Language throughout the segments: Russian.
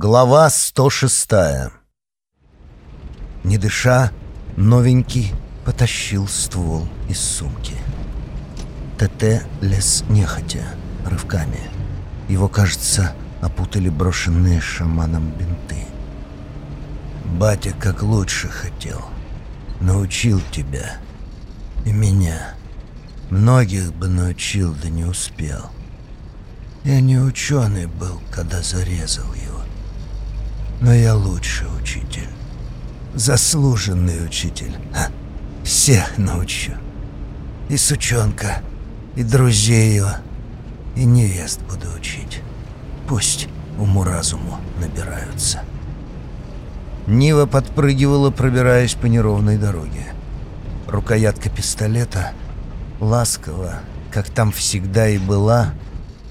Глава 106 Не дыша, новенький потащил ствол из сумки. ТТ лез нехотя, рывками. Его, кажется, опутали брошенные шаманом бинты. «Батя как лучше хотел. Научил тебя. И меня. Многих бы научил, да не успел. Я не ученый был, когда зарезал его. Но я лучший учитель. Заслуженный учитель. Ха. Всех научу. И сучонка, и друзей его, и невест буду учить. Пусть уму-разуму набираются. Нива подпрыгивала, пробираясь по неровной дороге. Рукоятка пистолета ласково, как там всегда и была,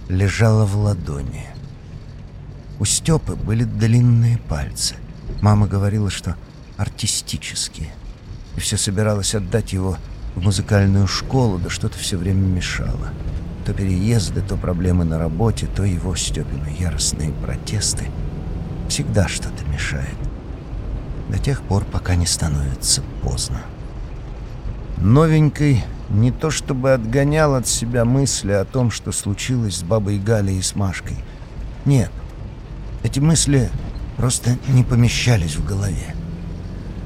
лежала в ладони. У Степы были длинные пальцы. Мама говорила, что артистические. И все собиралась отдать его в музыкальную школу, да что-то все время мешало. То переезды, то проблемы на работе, то его Степины яростные протесты. Всегда что-то мешает. До тех пор, пока не становится поздно. Новенькой не то чтобы отгонял от себя мысли о том, что случилось с бабой Галей и с Машкой. Нет, эти мысли просто не помещались в голове.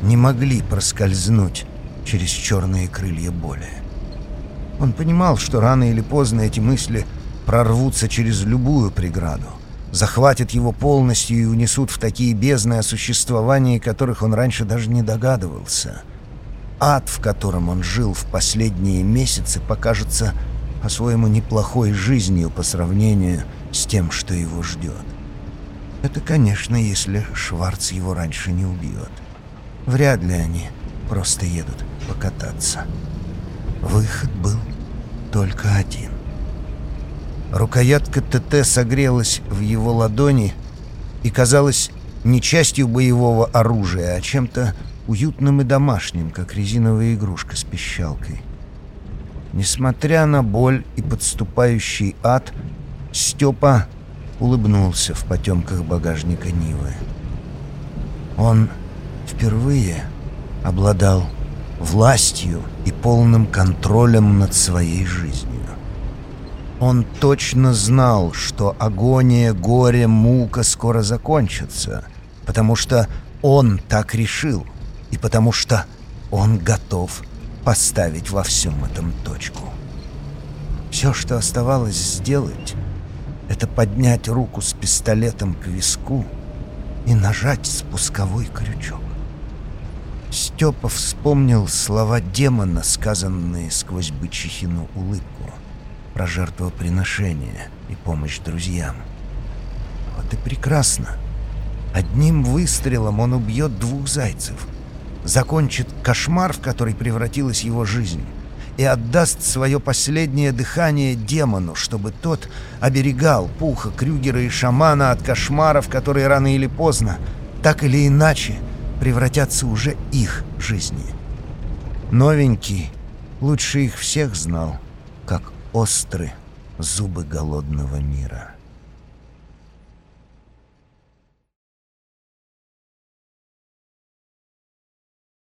Не могли проскользнуть через черные крылья боли. Он понимал, что рано или поздно эти мысли прорвутся через любую преграду, захватят его полностью и унесут в такие бездны, о существовании которых он раньше даже не догадывался. Ад, в котором он жил в последние месяцы, покажется по-своему неплохой жизнью по сравнению с тем, что его ждет. Это, конечно, если Шварц его раньше не убьет. Вряд ли они просто едут покататься. Выход был только один. Рукоятка ТТ согрелась в его ладони и казалась не частью боевого оружия, а чем-то уютным и домашним, как резиновая игрушка с пищалкой. Несмотря на боль и подступающий ад, Степа улыбнулся в потемках багажника Нивы. Он впервые обладал властью и полным контролем над своей жизнью. Он точно знал, что агония, горе, мука скоро закончатся, потому что он так решил, и потому что он готов поставить во всем этом точку. Все, что оставалось сделать, это поднять руку с пистолетом к виску и нажать спусковой крючок. Степа вспомнил слова демона, сказанные сквозь бычихину улыбку, про жертвоприношение и помощь друзьям. Вот и прекрасно. Одним выстрелом он убьет двух зайцев, закончит кошмар, в который превратилась его жизнь, и отдаст свое последнее дыхание демону, чтобы тот оберегал Пуха, Крюгера и Шамана от кошмаров, которые рано или поздно, так или иначе, превратятся уже их жизни. Новенький лучше их всех знал, как остры зубы голодного мира.